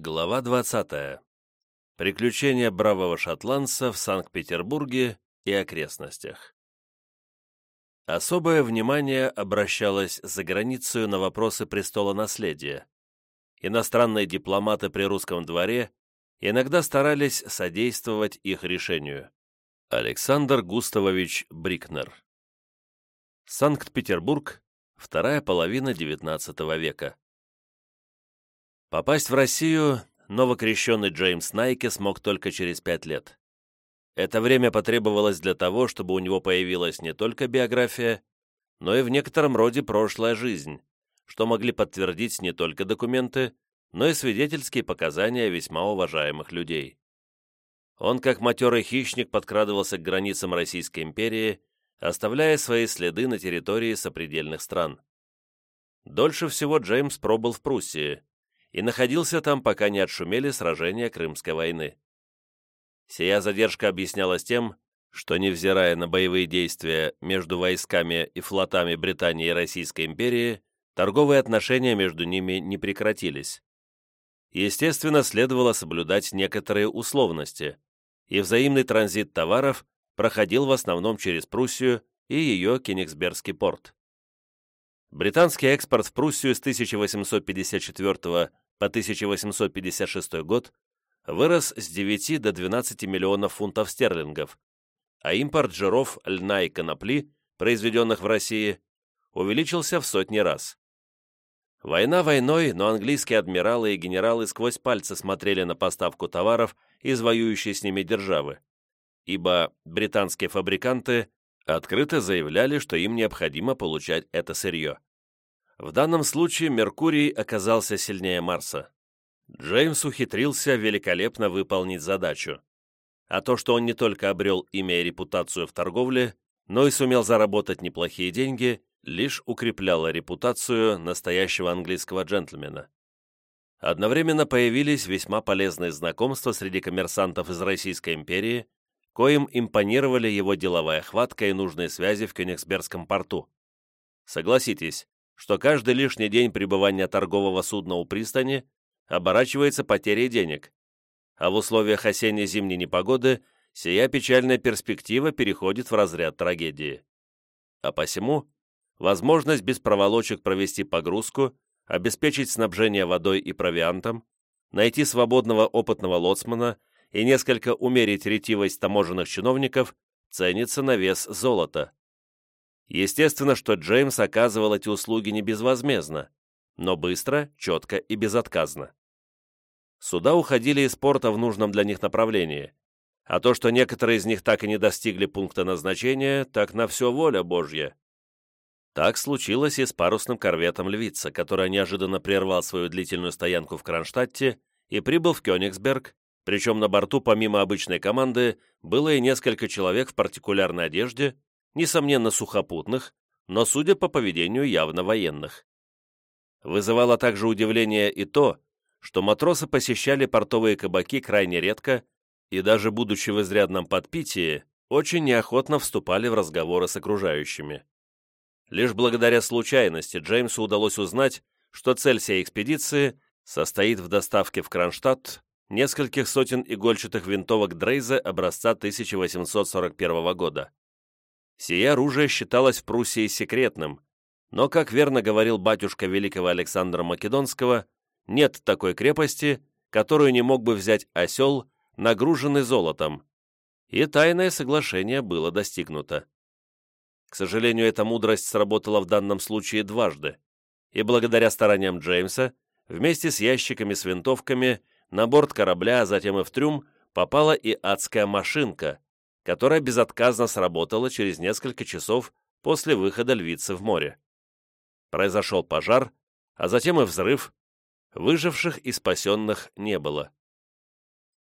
Глава 20. Приключения бравого шотландца в Санкт-Петербурге и окрестностях. Особое внимание обращалось за границей на вопросы престола наследия. Иностранные дипломаты при русском дворе иногда старались содействовать их решению. Александр Густавович Брикнер. Санкт-Петербург, вторая половина XIX века. Попасть в Россию новокрещенный Джеймс Найки смог только через пять лет. Это время потребовалось для того, чтобы у него появилась не только биография, но и в некотором роде прошлая жизнь, что могли подтвердить не только документы, но и свидетельские показания весьма уважаемых людей. Он, как матерый хищник, подкрадывался к границам Российской империи, оставляя свои следы на территории сопредельных стран. Дольше всего Джеймс пробыл в Пруссии, и находился там, пока не отшумели сражения Крымской войны. Сия задержка объяснялась тем, что, невзирая на боевые действия между войсками и флотами Британии и Российской империи, торговые отношения между ними не прекратились. Естественно, следовало соблюдать некоторые условности, и взаимный транзит товаров проходил в основном через Пруссию и ее Кенигсбергский порт. Британский экспорт в Пруссию с 1854 по 1856 год вырос с 9 до 12 миллионов фунтов стерлингов, а импорт жиров, льна и конопли, произведенных в России, увеличился в сотни раз. Война войной, но английские адмиралы и генералы сквозь пальцы смотрели на поставку товаров из воюющей с ними державы, ибо британские фабриканты открыто заявляли, что им необходимо получать это сырье. В данном случае Меркурий оказался сильнее Марса. Джеймс ухитрился великолепно выполнить задачу. А то, что он не только обрел имя и репутацию в торговле, но и сумел заработать неплохие деньги, лишь укрепляло репутацию настоящего английского джентльмена. Одновременно появились весьма полезные знакомства среди коммерсантов из Российской империи, коим импонировали его деловая хватка и нужные связи в Кёнигсбергском порту. Согласитесь, что каждый лишний день пребывания торгового судна у пристани оборачивается потерей денег, а в условиях осенне-зимней непогоды сия печальная перспектива переходит в разряд трагедии. А посему возможность без проволочек провести погрузку, обеспечить снабжение водой и провиантом, найти свободного опытного лоцмана и несколько умерить ретивость таможенных чиновников ценится на вес золота. Естественно, что Джеймс оказывал эти услуги не безвозмездно, но быстро, четко и безотказно. Суда уходили из порта в нужном для них направлении, а то, что некоторые из них так и не достигли пункта назначения, так на все воля Божья. Так случилось и с парусным корветом «Львица», который неожиданно прервал свою длительную стоянку в Кронштадте и прибыл в Кёнигсберг причем на борту помимо обычной команды было и несколько человек в партикулярной одежде, несомненно сухопутных, но, судя по поведению, явно военных. Вызывало также удивление и то, что матросы посещали портовые кабаки крайне редко и даже будучи в изрядном подпитии, очень неохотно вступали в разговоры с окружающими. Лишь благодаря случайности Джеймсу удалось узнать, что цель всей экспедиции состоит в доставке в Кронштадт нескольких сотен игольчатых винтовок Дрейза образца 1841 года. Сие оружие считалось в Пруссии секретным, но, как верно говорил батюшка великого Александра Македонского, нет такой крепости, которую не мог бы взять осел, нагруженный золотом, и тайное соглашение было достигнуто. К сожалению, эта мудрость сработала в данном случае дважды, и благодаря стараниям Джеймса, вместе с ящиками с винтовками на борт корабля, а затем и в трюм, попала и адская машинка, которая безотказно сработала через несколько часов после выхода львицы в море. Произошел пожар, а затем и взрыв. Выживших и спасенных не было.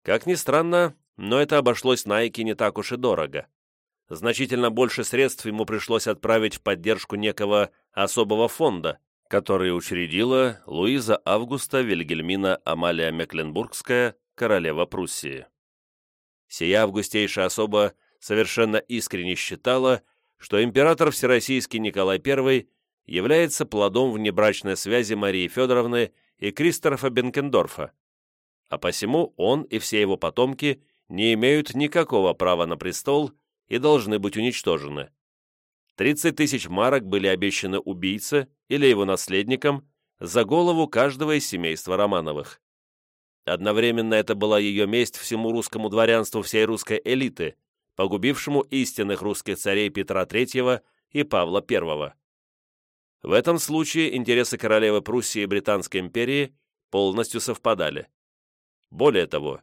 Как ни странно, но это обошлось Найке не так уж и дорого. Значительно больше средств ему пришлось отправить в поддержку некого особого фонда, который учредила Луиза Августа Вильгельмина Амалия Мекленбургская, королева Пруссии. Сия августейшая особа совершенно искренне считала, что император Всероссийский Николай I является плодом внебрачной связи Марии Федоровны и Кристофа Бенкендорфа, а посему он и все его потомки не имеют никакого права на престол и должны быть уничтожены. 30 тысяч марок были обещаны убийце или его наследникам за голову каждого из семейства Романовых. Одновременно это была ее месть всему русскому дворянству всей русской элиты, погубившему истинных русских царей Петра III и Павла I. В этом случае интересы королевы Пруссии и Британской империи полностью совпадали. Более того,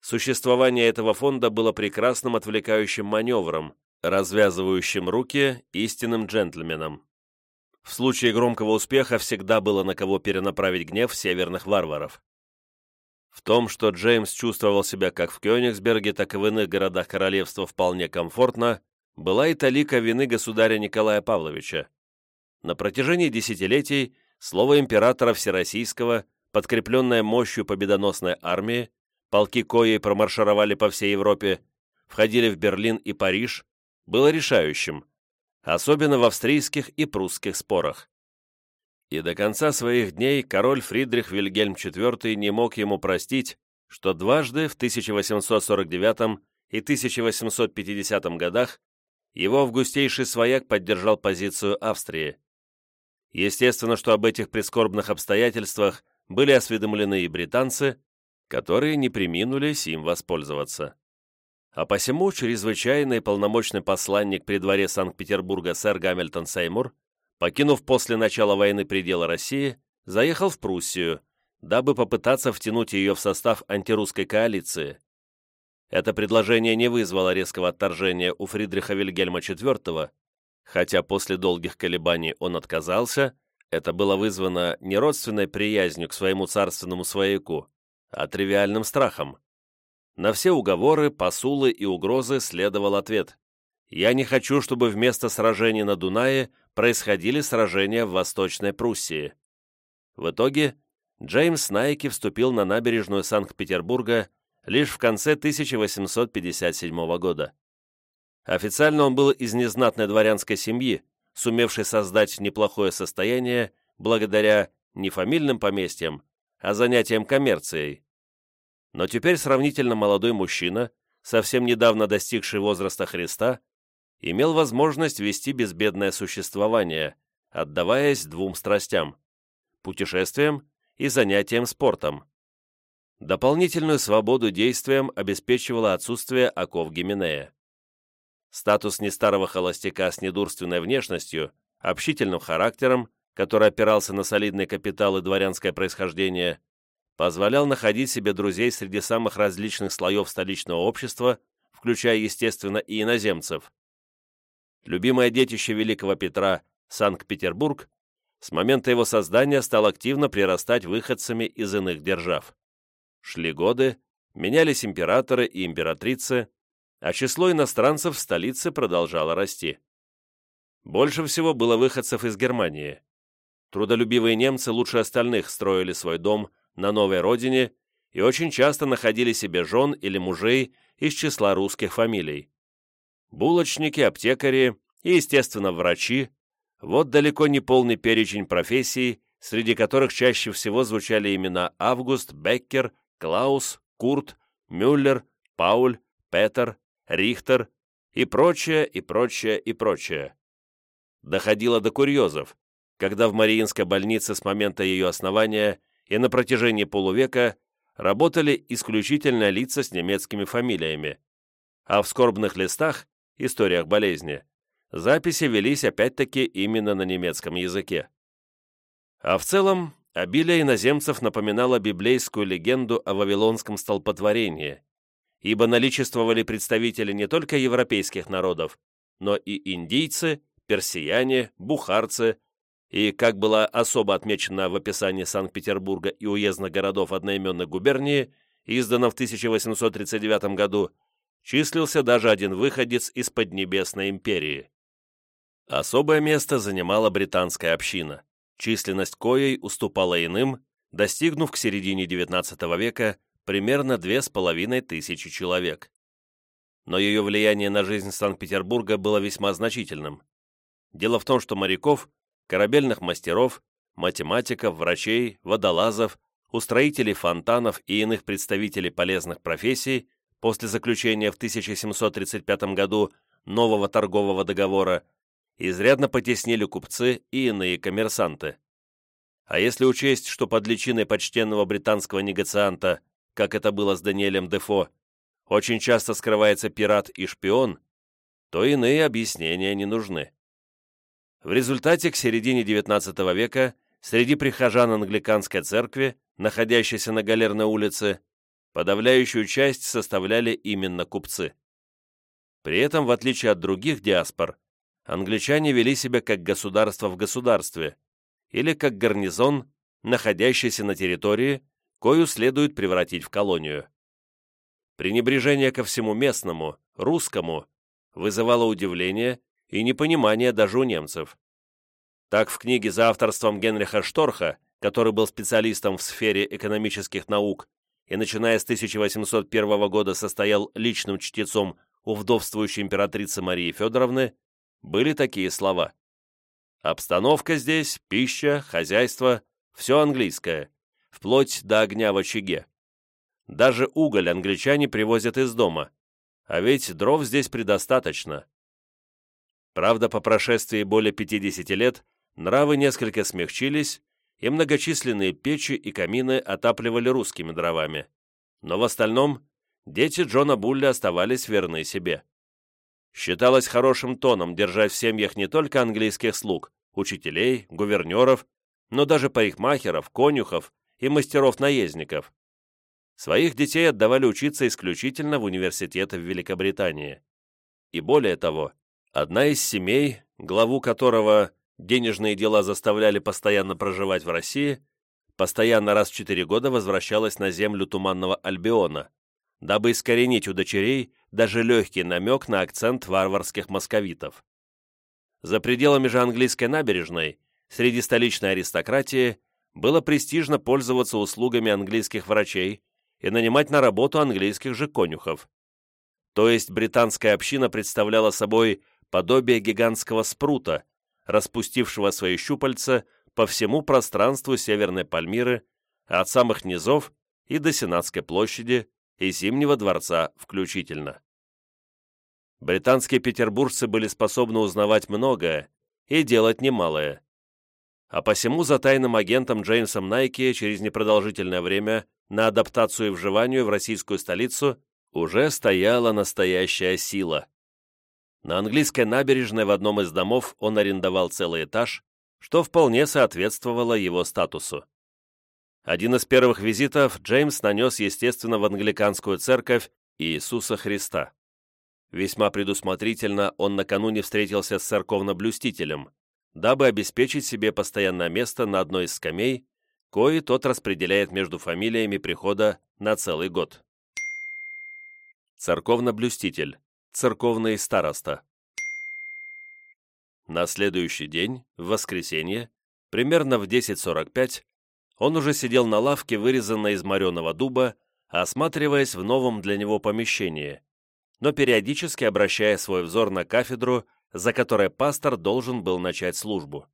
существование этого фонда было прекрасным отвлекающим маневром, развязывающим руки истинным джентльменам. В случае громкого успеха всегда было на кого перенаправить гнев северных варваров. В том, что Джеймс чувствовал себя как в Кёнигсберге, так и в иных городах королевства вполне комфортно, была и талика вины государя Николая Павловича. На протяжении десятилетий слово императора Всероссийского, подкрепленное мощью победоносной армии, полки коей промаршировали по всей Европе, входили в Берлин и Париж, было решающим, особенно в австрийских и прусских спорах. И до конца своих дней король Фридрих Вильгельм IV не мог ему простить, что дважды в 1849 и 1850 годах его августейший свояк поддержал позицию Австрии. Естественно, что об этих прискорбных обстоятельствах были осведомлены и британцы, которые не приминули им воспользоваться. А посему чрезвычайный полномочный посланник при дворе Санкт-Петербурга сэр Гамильтон Сеймур, покинув после начала войны пределы России, заехал в Пруссию, дабы попытаться втянуть ее в состав антирусской коалиции. Это предложение не вызвало резкого отторжения у Фридриха Вильгельма IV, хотя после долгих колебаний он отказался, это было вызвано не родственной приязнью к своему царственному свояку, а тривиальным страхом. На все уговоры, посулы и угрозы следовал ответ. «Я не хочу, чтобы вместо сражений на Дунае происходили сражения в Восточной Пруссии». В итоге Джеймс Найки вступил на набережную Санкт-Петербурга лишь в конце 1857 года. Официально он был из незнатной дворянской семьи, сумевшей создать неплохое состояние благодаря не фамильным поместьям, а занятиям коммерцией. Но теперь сравнительно молодой мужчина, совсем недавно достигший возраста Христа, имел возможность вести безбедное существование, отдаваясь двум страстям – путешествиям и занятиям спортом. Дополнительную свободу действиям обеспечивало отсутствие оков Гименея. Статус нестарого холостяка с недурственной внешностью, общительным характером, который опирался на солидный капитал и дворянское происхождение, позволял находить себе друзей среди самых различных слоев столичного общества, включая, естественно, и иноземцев. Любимое детище Великого Петра, Санкт-Петербург, с момента его создания стал активно прирастать выходцами из иных держав. Шли годы, менялись императоры и императрицы, а число иностранцев в столице продолжало расти. Больше всего было выходцев из Германии. Трудолюбивые немцы лучше остальных строили свой дом на новой родине и очень часто находили себе жен или мужей из числа русских фамилий. Булочники, аптекари и, естественно, врачи – вот далеко не полный перечень профессий, среди которых чаще всего звучали имена Август, Беккер, Клаус, Курт, Мюллер, Пауль, Петер, Рихтер и прочее, и прочее, и прочее. Доходило до курьезов, когда в Мариинской больнице с момента ее основания и на протяжении полувека работали исключительно лица с немецкими фамилиями, а в скорбных листах, историях болезни, записи велись опять-таки именно на немецком языке. А в целом, обилие иноземцев напоминало библейскую легенду о вавилонском столпотворении, ибо наличествовали представители не только европейских народов, но и индийцы, персияне, бухарцы, и, как было особо отмечено в описании Санкт-Петербурга и уездных городов одноименной губернии, изданном в 1839 году, числился даже один выходец из Поднебесной империи. Особое место занимала британская община, численность коей уступала иным, достигнув к середине XIX века примерно две с половиной тысячи человек. Но ее влияние на жизнь Санкт-Петербурга было весьма значительным. Дело в том, что моряков корабельных мастеров, математиков, врачей, водолазов, у строителей фонтанов и иных представителей полезных профессий после заключения в 1735 году нового торгового договора изрядно потеснили купцы и иные коммерсанты. А если учесть, что под личиной почтенного британского негацианта, как это было с Даниэлем Дефо, очень часто скрывается пират и шпион, то иные объяснения не нужны. В результате к середине XIX века среди прихожан англиканской церкви, находящейся на Галерной улице, подавляющую часть составляли именно купцы. При этом, в отличие от других диаспор, англичане вели себя как государство в государстве или как гарнизон, находящийся на территории, кою следует превратить в колонию. Пренебрежение ко всему местному, русскому, вызывало удивление и непонимание даже у немцев. Так в книге за авторством Генриха Шторха, который был специалистом в сфере экономических наук и начиная с 1801 года состоял личным чтецом у вдовствующей императрицы Марии Федоровны, были такие слова. «Обстановка здесь, пища, хозяйство, все английское, вплоть до огня в очаге. Даже уголь англичане привозят из дома, а ведь дров здесь предостаточно». Правда, по прошествии более 50 лет нравы несколько смягчились, и многочисленные печи и камины отапливали русскими дровами. Но в остальном дети Джона Булли оставались верны себе. Считалось хорошим тоном держать в семьях не только английских слуг, учителей, гувернеров, но даже парикмахеров, конюхов и мастеров-наездников. Своих детей отдавали учиться исключительно в университеты в Великобритании. И более того, одна из семей, главу которого денежные дела заставляли постоянно проживать в России, постоянно раз в четыре года возвращалась на землю Туманного Альбиона, дабы искоренить у дочерей даже легкий намек на акцент варварских московитов. За пределами же английской набережной, среди столичной аристократии, было престижно пользоваться услугами английских врачей и нанимать на работу английских же конюхов. То есть британская община представляла собой подобие гигантского спрута, распустившего свои щупальца по всему пространству Северной Пальмиры, от самых низов и до Сенатской площади и Зимнего дворца включительно. Британские петербуржцы были способны узнавать многое и делать немалое. А посему за тайным агентом Джеймсом Найки через непродолжительное время на адаптацию и вживанию в российскую столицу уже стояла настоящая сила. На английской набережной в одном из домов он арендовал целый этаж, что вполне соответствовало его статусу. Один из первых визитов Джеймс нанес, естественно, в англиканскую церковь Иисуса Христа. Весьма предусмотрительно он накануне встретился с церковно-блюстителем, дабы обеспечить себе постоянное место на одной из скамей, кои тот распределяет между фамилиями прихода на целый год. Церковно-блюститель церковный староста. На следующий день, в воскресенье, примерно в 10.45, он уже сидел на лавке, вырезанной из мореного дуба, осматриваясь в новом для него помещении, но периодически обращая свой взор на кафедру, за которой пастор должен был начать службу.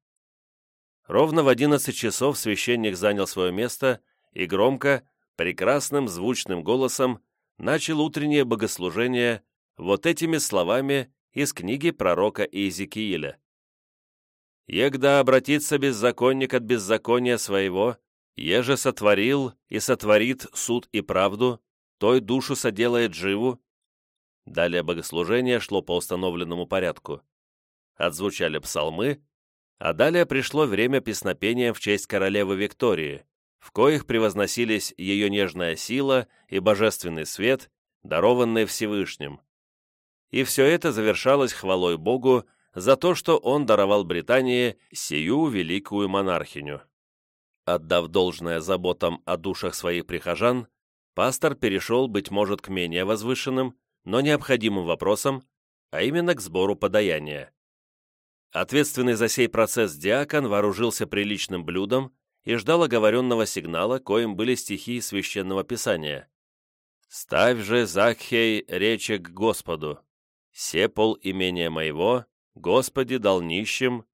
Ровно в 11 часов священник занял свое место и громко, прекрасным звучным голосом начал утреннее богослужение вот этими словами из книги пророка Иезекииля. «Егда обратится беззаконник от беззакония своего, еже сотворил и сотворит суд и правду, той душу соделает живу». Далее богослужение шло по установленному порядку. Отзвучали псалмы, а далее пришло время песнопения в честь королевы Виктории, в коих превозносились ее нежная сила и божественный свет, дарованные Всевышним и все это завершалось хвалой Богу за то, что он даровал Британии сию великую монархиню. Отдав должное заботам о душах своих прихожан, пастор перешел, быть может, к менее возвышенным, но необходимым вопросам, а именно к сбору подаяния. Ответственный за сей процесс диакон вооружился приличным блюдом и ждал оговоренного сигнала, коим были стихи Священного Писания. «Ставь же, Закхей, речи к Господу, «Се пол имения моего, Господи, дал нищим».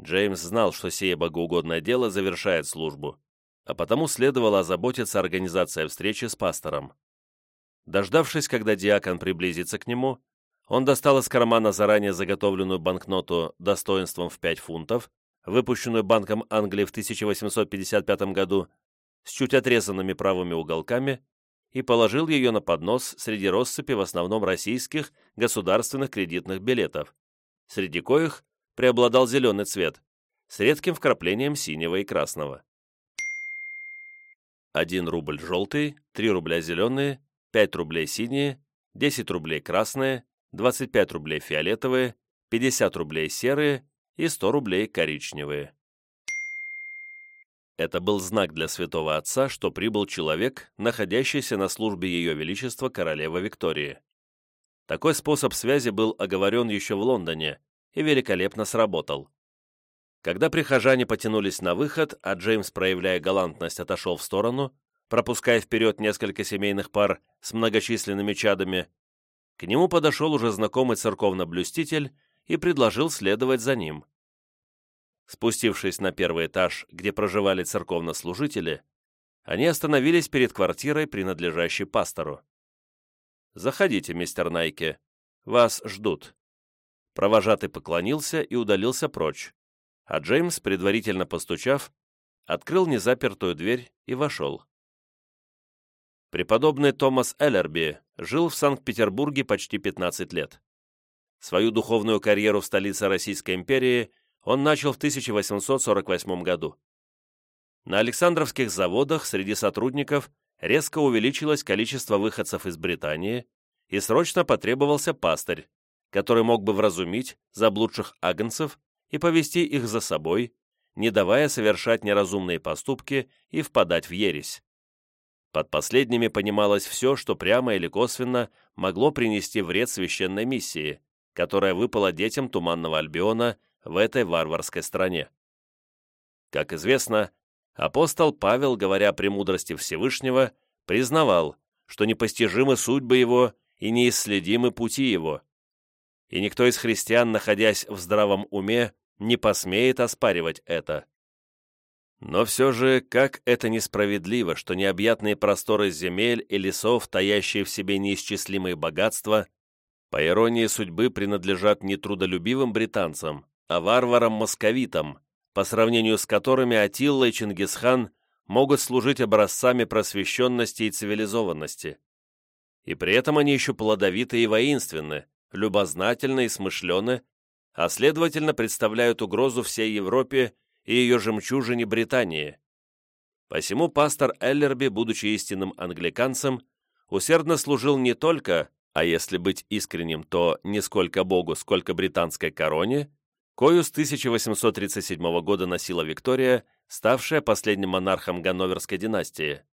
Джеймс знал, что сие богоугодное дело завершает службу, а потому следовало озаботиться организацией встречи с пастором. Дождавшись, когда диакон приблизится к нему, он достал из кармана заранее заготовленную банкноту достоинством в 5 фунтов, выпущенную Банком Англии в 1855 году, с чуть отрезанными правыми уголками, и положил ее на поднос среди россыпи в основном российских государственных кредитных билетов, среди коих преобладал зеленый цвет, с редким вкраплением синего и красного. 1 рубль желтый, 3 рубля зеленые, 5 рублей синие, 10 рублей красные, 25 рублей фиолетовые, 50 рублей серые и 100 рублей коричневые. Это был знак для святого отца, что прибыл человек, находящийся на службе Ее Величества королевы Виктории. Такой способ связи был оговорен еще в Лондоне и великолепно сработал. Когда прихожане потянулись на выход, а Джеймс, проявляя галантность, отошел в сторону, пропуская вперед несколько семейных пар с многочисленными чадами, к нему подошел уже знакомый церковно-блюститель и предложил следовать за ним. Спустившись на первый этаж, где проживали церковнослужители, они остановились перед квартирой, принадлежащей пастору. «Заходите, мистер Найке. Вас ждут». Провожатый поклонился и удалился прочь, а Джеймс, предварительно постучав, открыл незапертую дверь и вошел. Преподобный Томас Эллерби жил в Санкт-Петербурге почти 15 лет. Свою духовную карьеру в столице Российской империи он начал в 1848 году. На Александровских заводах среди сотрудников резко увеличилось количество выходцев из Британии, и срочно потребовался пастырь, который мог бы вразумить заблудших агнцев и повести их за собой, не давая совершать неразумные поступки и впадать в ересь. Под последними понималось все, что прямо или косвенно могло принести вред священной миссии, которая выпала детям Туманного Альбиона в этой варварской стране. Как известно, апостол Павел, говоря о премудрости Всевышнего, признавал, что непостижимы судьбы его и неисследимы пути его. И никто из христиан, находясь в здравом уме, не посмеет оспаривать это. Но все же, как это несправедливо, что необъятные просторы земель и лесов, таящие в себе неисчислимые богатства, по иронии судьбы принадлежат не трудолюбивым британцам, а варварам-московитам, по сравнению с которыми Атилла и Чингисхан могут служить образцами просвещенности и цивилизованности. И при этом они еще плодовиты и воинственны, любознательны и смышлены, а следовательно представляют угрозу всей Европе и ее жемчужине Британии. Посему пастор Эллерби, будучи истинным англиканцем, усердно служил не только, а если быть искренним, то не сколько Богу, сколько британской короне, кою с 1837 года носила Виктория, ставшая последним монархом Ганноверской династии.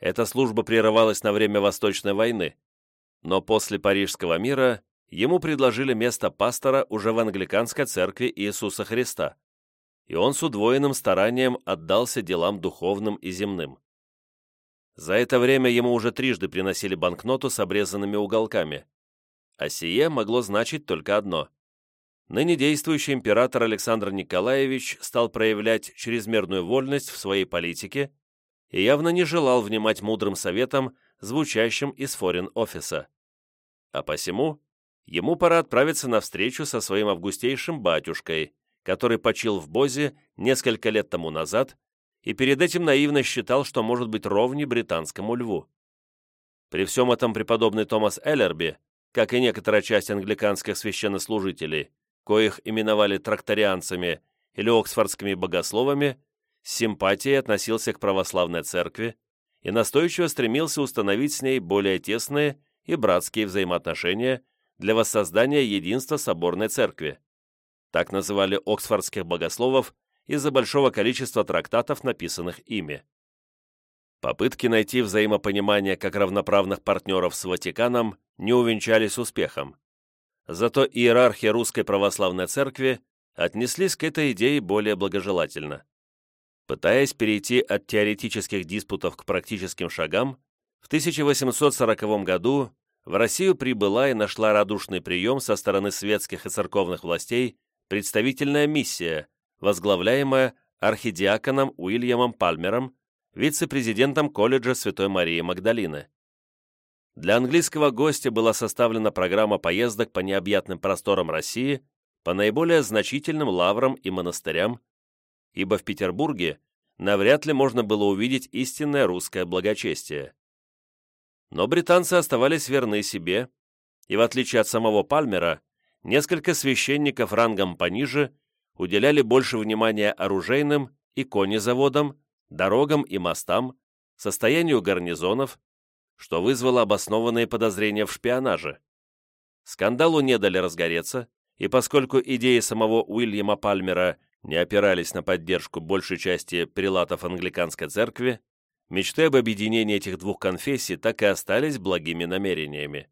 Эта служба прерывалась на время Восточной войны, но после Парижского мира ему предложили место пастора уже в англиканской церкви Иисуса Христа, и он с удвоенным старанием отдался делам духовным и земным. За это время ему уже трижды приносили банкноту с обрезанными уголками, а сие могло значить только одно. Ныне действующий император Александр Николаевич стал проявлять чрезмерную вольность в своей политике и явно не желал внимать мудрым советам, звучащим из форин-офиса. А посему ему пора отправиться на встречу со своим августейшим батюшкой, который почил в Бозе несколько лет тому назад и перед этим наивно считал, что может быть ровней британскому льву. При всем этом преподобный Томас Эллерби, как и некоторая часть англиканских священнослужителей, коих именовали тракторианцами или оксфордскими богословами, с симпатией относился к православной церкви и настойчиво стремился установить с ней более тесные и братские взаимоотношения для воссоздания единства соборной церкви. Так называли оксфордских богословов из-за большого количества трактатов, написанных ими. Попытки найти взаимопонимание как равноправных партнеров с Ватиканом не увенчались успехом. Зато иерархи Русской Православной Церкви отнеслись к этой идее более благожелательно. Пытаясь перейти от теоретических диспутов к практическим шагам, в 1840 году в Россию прибыла и нашла радушный прием со стороны светских и церковных властей представительная миссия, возглавляемая архидиаконом Уильямом Пальмером, вице-президентом колледжа Святой Марии Магдалины. Для английского гостя была составлена программа поездок по необъятным просторам России, по наиболее значительным лаврам и монастырям, ибо в Петербурге навряд ли можно было увидеть истинное русское благочестие. Но британцы оставались верны себе, и в отличие от самого Пальмера, несколько священников рангом пониже уделяли больше внимания оружейным и конезаводам, дорогам и мостам, состоянию гарнизонов, что вызвало обоснованные подозрения в шпионаже. Скандалу не дали разгореться, и поскольку идеи самого Уильяма Пальмера не опирались на поддержку большей части прилатов англиканской церкви, мечты об объединении этих двух конфессий так и остались благими намерениями.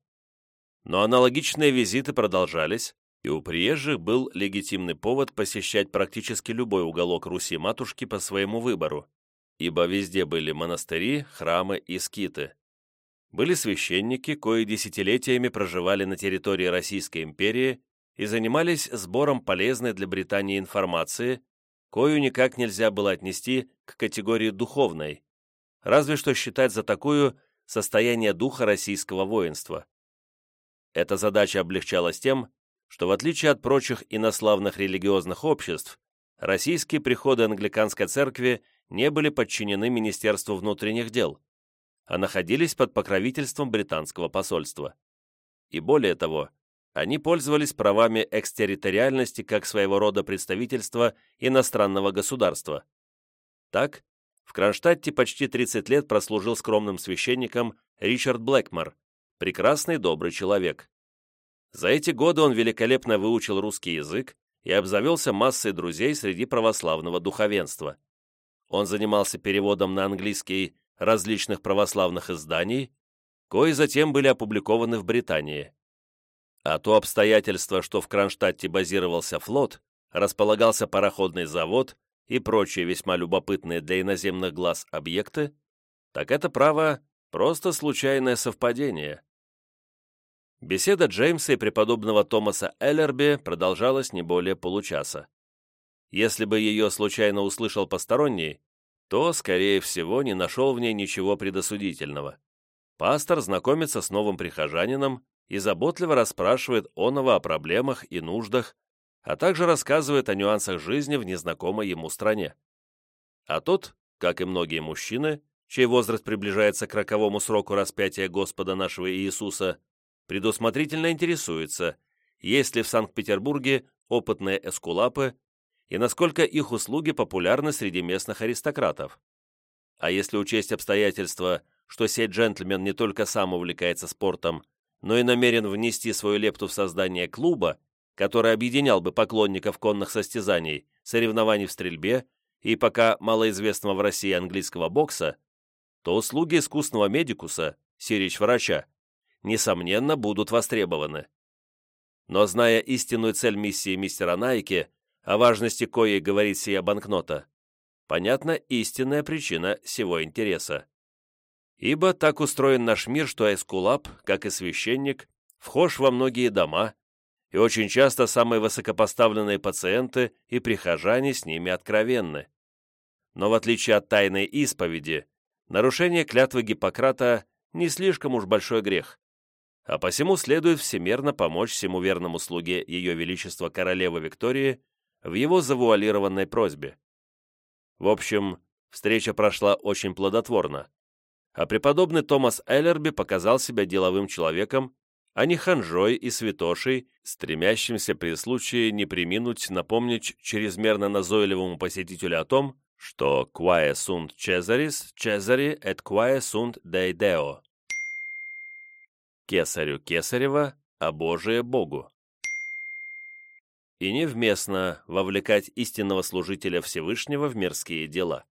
Но аналогичные визиты продолжались, и у приезжих был легитимный повод посещать практически любой уголок Руси-матушки по своему выбору, ибо везде были монастыри, храмы и скиты. Были священники, кои десятилетиями проживали на территории Российской империи и занимались сбором полезной для Британии информации, кою никак нельзя было отнести к категории духовной, разве что считать за такую состояние духа российского воинства. Эта задача облегчалась тем, что в отличие от прочих инославных религиозных обществ, российские приходы англиканской церкви не были подчинены Министерству внутренних дел, а находились под покровительством британского посольства. И более того, они пользовались правами экстерриториальности как своего рода представительства иностранного государства. Так, в Кронштадте почти 30 лет прослужил скромным священником Ричард Блэкмор, прекрасный добрый человек. За эти годы он великолепно выучил русский язык и обзавелся массой друзей среди православного духовенства. Он занимался переводом на английский различных православных изданий, кои затем были опубликованы в Британии. А то обстоятельство, что в Кронштадте базировался флот, располагался пароходный завод и прочие весьма любопытные для иноземных глаз объекты, так это право просто случайное совпадение. Беседа Джеймса и преподобного Томаса Эллерби продолжалась не более получаса. Если бы ее случайно услышал посторонний, то, скорее всего, не нашел в ней ничего предосудительного. Пастор знакомится с новым прихожанином и заботливо расспрашивает оного о проблемах и нуждах, а также рассказывает о нюансах жизни в незнакомой ему стране. А тот, как и многие мужчины, чей возраст приближается к роковому сроку распятия Господа нашего Иисуса, предусмотрительно интересуется, есть ли в Санкт-Петербурге опытные эскулапы и насколько их услуги популярны среди местных аристократов. А если учесть обстоятельства, что сей джентльмен не только сам увлекается спортом, но и намерен внести свою лепту в создание клуба, который объединял бы поклонников конных состязаний, соревнований в стрельбе и пока малоизвестного в России английского бокса, то услуги искусного медикуса, сирич-врача, несомненно, будут востребованы. Но зная истинную цель миссии мистера Найки, о важности коей говорит сия банкнота, понятна истинная причина всего интереса. Ибо так устроен наш мир, что Эскулап, как и священник, вхож во многие дома, и очень часто самые высокопоставленные пациенты и прихожане с ними откровенны. Но в отличие от тайной исповеди, нарушение клятвы Гиппократа не слишком уж большой грех, а посему следует всемерно помочь всему верному слуге Ее Величества Королевы Виктории в его завуалированной просьбе. В общем, встреча прошла очень плодотворно, а преподобный Томас Эллерби показал себя деловым человеком, а не ханжой и святошей, стремящимся при случае не приминуть напомнить чрезмерно назойливому посетителю о том, что «quae sunt Cesaris, Cesari et quae sunt Dei Deo» «Кесарю Кесарева, а Божие Богу» и невместно вовлекать истинного служителя Всевышнего в мирские дела.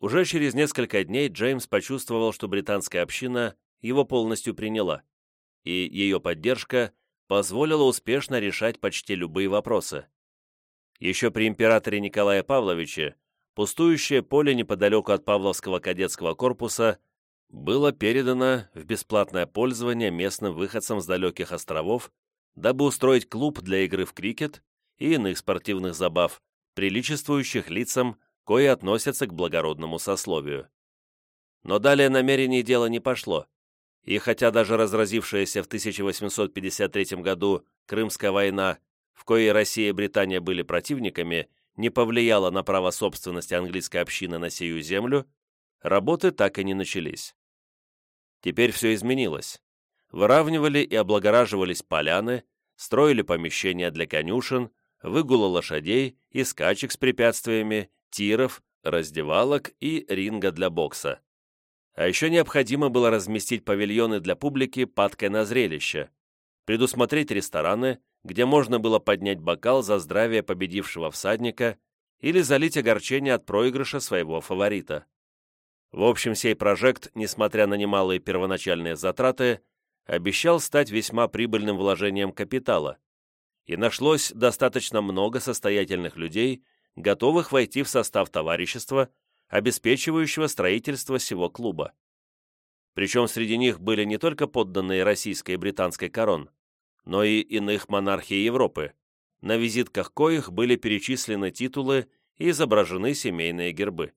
Уже через несколько дней Джеймс почувствовал, что британская община его полностью приняла, и ее поддержка позволила успешно решать почти любые вопросы. Еще при императоре Николае Павловиче пустующее поле неподалеку от Павловского кадетского корпуса было передано в бесплатное пользование местным выходцам с далеких островов дабы устроить клуб для игры в крикет и иных спортивных забав, приличествующих лицам, кои относятся к благородному сословию. Но далее намерений дело не пошло, и хотя даже разразившаяся в 1853 году Крымская война, в коей Россия и Британия были противниками, не повлияла на право собственности английской общины на сию землю, работы так и не начались. Теперь все изменилось. Выравнивали и облагораживались поляны, строили помещения для конюшен, выгула лошадей и скачек с препятствиями, тиров, раздевалок и ринга для бокса. А еще необходимо было разместить павильоны для публики, падкой на зрелище, предусмотреть рестораны, где можно было поднять бокал за здравие победившего всадника или залить огорчение от проигрыша своего фаворита. В общем, сей прожект, несмотря на немалые первоначальные затраты, обещал стать весьма прибыльным вложением капитала, и нашлось достаточно много состоятельных людей, готовых войти в состав товарищества обеспечивающего строительство всего клуба. Причем среди них были не только подданные российской и британской корон, но и иных монархий Европы, на визитках коих были перечислены титулы и изображены семейные гербы.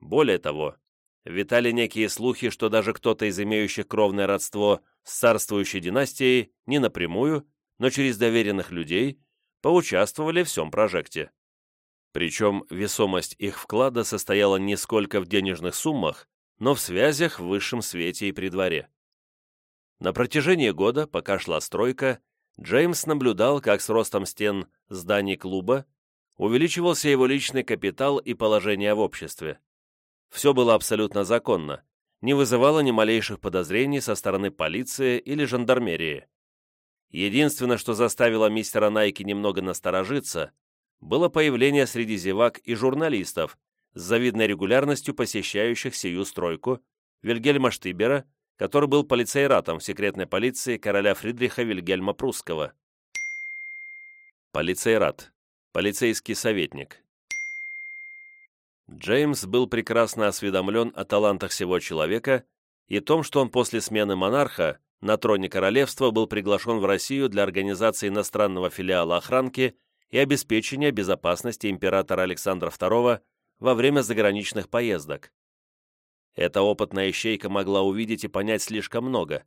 Более того, витали некие слухи, что даже кто-то из имеющих кровное родство с царствующей династией не напрямую, но через доверенных людей поучаствовали в всем прожекте. Причем весомость их вклада состояла не сколько в денежных суммах, но в связях в высшем свете и при дворе. На протяжении года, пока шла стройка, Джеймс наблюдал, как с ростом стен зданий клуба увеличивался его личный капитал и положение в обществе. Все было абсолютно законно, не вызывало ни малейших подозрений со стороны полиции или жандармерии. Единственное, что заставило мистера Найки немного насторожиться, было появление среди зевак и журналистов, с завидной регулярностью посещающих сию стройку, Вильгельма Штибера, который был полицейратом в секретной полиции короля Фридриха Вильгельма Прусского. Полицейрат. Полицейский советник. Джеймс был прекрасно осведомлен о талантах всего человека и том, что он после смены монарха на троне королевства был приглашен в Россию для организации иностранного филиала охранки и обеспечения безопасности императора Александра II во время заграничных поездок. Эта опытная ищейка могла увидеть и понять слишком много.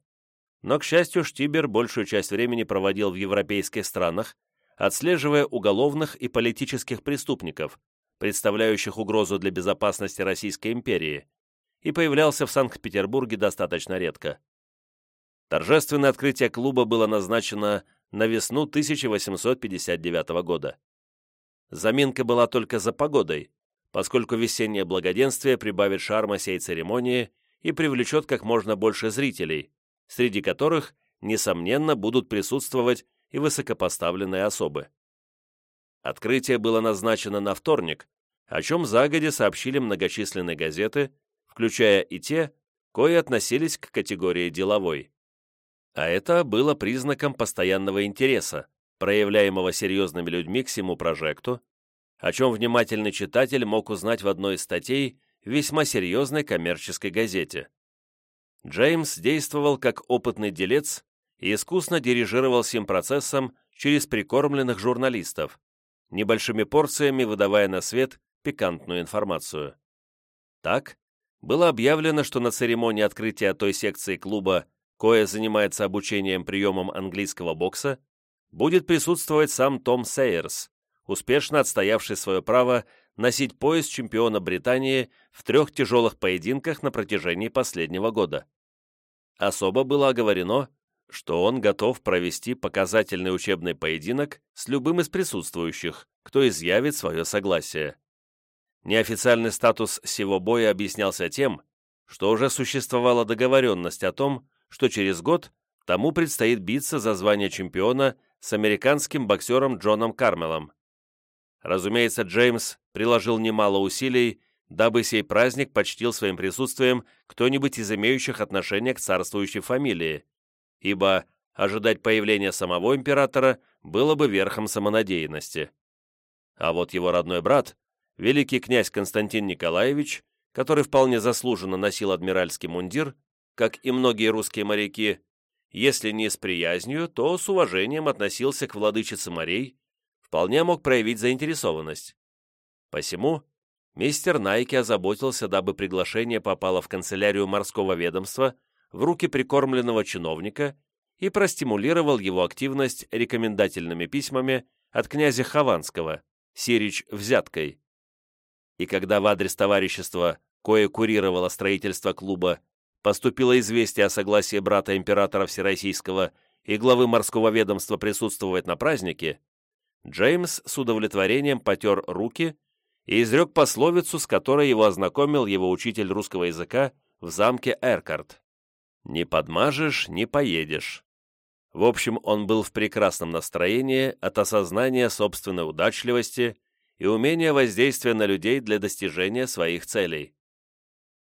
Но, к счастью, Штибер большую часть времени проводил в европейских странах, отслеживая уголовных и политических преступников, представляющих угрозу для безопасности Российской империи, и появлялся в Санкт-Петербурге достаточно редко. Торжественное открытие клуба было назначено на весну 1859 года. Заминка была только за погодой, поскольку весеннее благоденствие прибавит шарма сей церемонии и привлечет как можно больше зрителей, среди которых, несомненно, будут присутствовать и высокопоставленные особы. Открытие было назначено на вторник, о чем загоди сообщили многочисленные газеты, включая и те, кои относились к категории деловой. А это было признаком постоянного интереса, проявляемого серьезными людьми к всему прожекту, о чем внимательный читатель мог узнать в одной из статей весьма серьезной коммерческой газете. Джеймс действовал как опытный делец и искусно дирижировал всем процессом через прикормленных журналистов, небольшими порциями выдавая на свет пикантную информацию. Так, было объявлено, что на церемонии открытия той секции клуба кое занимается обучением приемам английского бокса, будет присутствовать сам Том Сейерс, успешно отстоявший свое право носить пояс чемпиона Британии в трех тяжелых поединках на протяжении последнего года. Особо было оговорено, что он готов провести показательный учебный поединок с любым из присутствующих, кто изъявит свое согласие. Неофициальный статус сего боя объяснялся тем, что уже существовала договоренность о том, что через год тому предстоит биться за звание чемпиона с американским боксером Джоном Кармелом. Разумеется, Джеймс приложил немало усилий, дабы сей праздник почтил своим присутствием кто-нибудь из имеющих отношение к царствующей фамилии, ибо ожидать появления самого императора было бы верхом самонадеянности. А вот его родной брат, великий князь Константин Николаевич, который вполне заслуженно носил адмиральский мундир, как и многие русские моряки, если не с приязнью, то с уважением относился к владычице морей, вполне мог проявить заинтересованность. Посему мистер Найки озаботился, дабы приглашение попало в канцелярию морского ведомства в руки прикормленного чиновника и простимулировал его активность рекомендательными письмами от князя Хованского, Сирич взяткой. И когда в адрес товарищества, кое курировало строительство клуба, поступило известие о согласии брата императора Всероссийского и главы морского ведомства присутствовать на празднике, Джеймс с удовлетворением потер руки и изрек пословицу, с которой его ознакомил его учитель русского языка в замке Эркарт. «Не подмажешь, не поедешь». В общем, он был в прекрасном настроении от осознания собственной удачливости и умения воздействия на людей для достижения своих целей.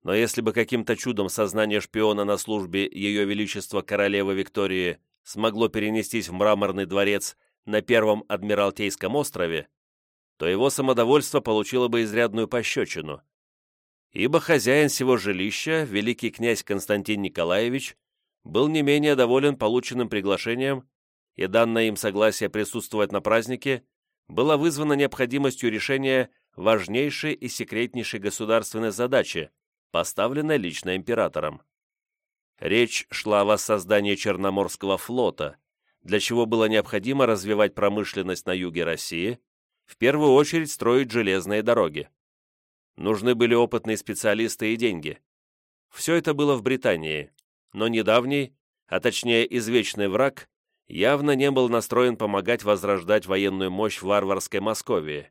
Но если бы каким-то чудом сознание шпиона на службе Ее Величества Королевы Виктории смогло перенестись в мраморный дворец на Первом Адмиралтейском острове, то его самодовольство получило бы изрядную пощечину. Ибо хозяин всего жилища, великий князь Константин Николаевич, был не менее доволен полученным приглашением, и данное им согласие присутствовать на празднике было вызвано необходимостью решения важнейшей и секретнейшей государственной задачи, поставленной лично императором. Речь шла о воссоздании Черноморского флота, для чего было необходимо развивать промышленность на юге России, в первую очередь строить железные дороги. Нужны были опытные специалисты и деньги. Все это было в Британии, но недавний, а точнее извечный враг, явно не был настроен помогать возрождать военную мощь в варварской Московии.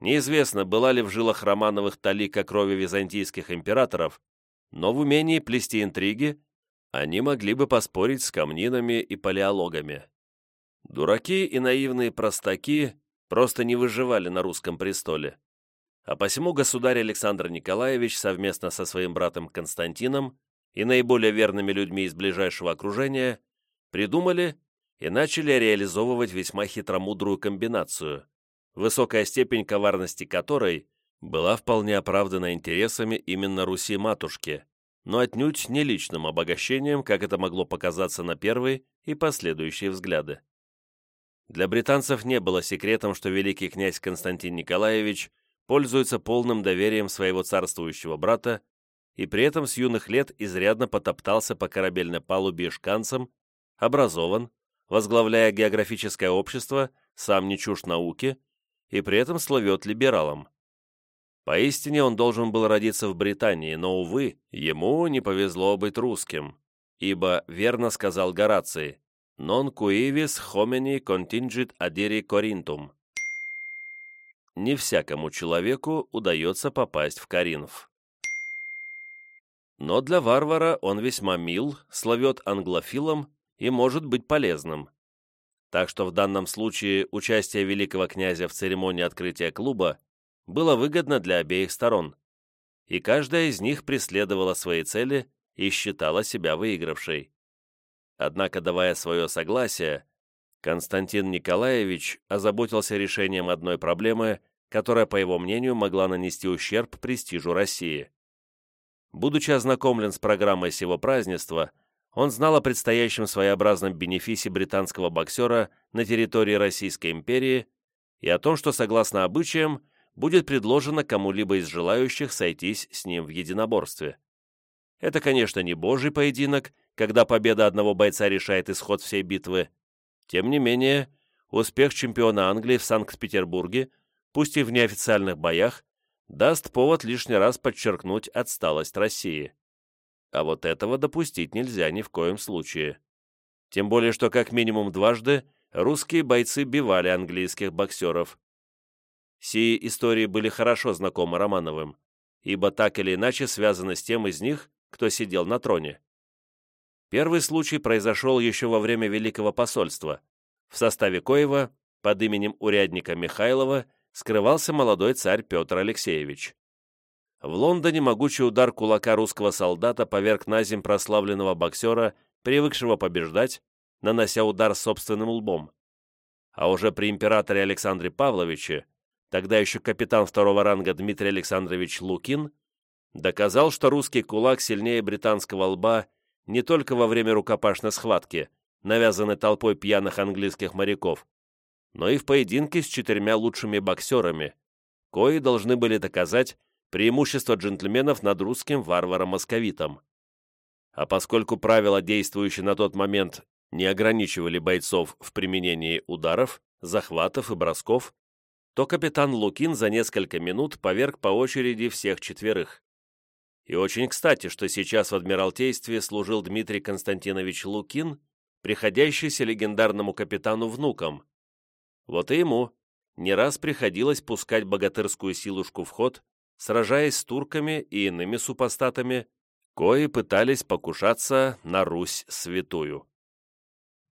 Неизвестно, была ли в жилах Романовых талика крови византийских императоров, но в умении плести интриги они могли бы поспорить с камнинами и палеологами. Дураки и наивные простаки просто не выживали на русском престоле. А посему государь Александр Николаевич совместно со своим братом Константином и наиболее верными людьми из ближайшего окружения придумали и начали реализовывать весьма хитромудрую комбинацию, высокая степень коварности которой была вполне оправдана интересами именно Руси-матушки, но отнюдь не личным обогащением, как это могло показаться на первый и последующие взгляды. Для британцев не было секретом, что великий князь Константин Николаевич пользуется полным доверием своего царствующего брата и при этом с юных лет изрядно потоптался по корабельной палубе шканцам, образован, возглавляя географическое общество, сам не чушь науки, и при этом словет либералом. Поистине он должен был родиться в Британии, но, увы, ему не повезло быть русским, ибо, верно сказал Гораций, «Non cuivis homini contingit adiri Corinthum» не всякому человеку удается попасть в Каринф. Но для варвара он весьма мил, словет англофилом и может быть полезным. Так что в данном случае участие великого князя в церемонии открытия клуба было выгодно для обеих сторон, и каждая из них преследовала свои цели и считала себя выигравшей. Однако, давая свое согласие, Константин Николаевич озаботился решением одной проблемы, которая, по его мнению, могла нанести ущерб престижу России. Будучи ознакомлен с программой сего празднества, он знал о предстоящем своеобразном бенефисе британского боксера на территории Российской империи и о том, что, согласно обычаям, будет предложено кому-либо из желающих сойтись с ним в единоборстве. Это, конечно, не божий поединок, когда победа одного бойца решает исход всей битвы. Тем не менее, успех чемпиона Англии в Санкт-Петербурге, пусть и в неофициальных боях, даст повод лишний раз подчеркнуть отсталость России. А вот этого допустить нельзя ни в коем случае. Тем более, что как минимум дважды русские бойцы бивали английских боксеров. Сии истории были хорошо знакомы Романовым, ибо так или иначе связаны с тем из них, кто сидел на троне. Первый случай произошел еще во время Великого посольства, в составе коего под именем урядника Михайлова скрывался молодой царь Петр Алексеевич. В Лондоне могучий удар кулака русского солдата поверг на земь прославленного боксера, привыкшего побеждать, нанося удар собственным лбом. А уже при императоре Александре Павловиче, тогда еще капитан второго ранга Дмитрий Александрович Лукин, доказал, что русский кулак сильнее британского лба не только во время рукопашной схватки, навязанной толпой пьяных английских моряков, но и в поединке с четырьмя лучшими боксерами, кои должны были доказать преимущество джентльменов над русским варваром-московитом. А поскольку правила, действующие на тот момент, не ограничивали бойцов в применении ударов, захватов и бросков, то капитан Лукин за несколько минут поверг по очереди всех четверых. И очень кстати, что сейчас в Адмиралтействе служил Дмитрий Константинович Лукин, приходящийся легендарному капитану внуком. Вот и ему не раз приходилось пускать богатырскую силушку в ход, сражаясь с турками и иными супостатами, кои пытались покушаться на Русь святую.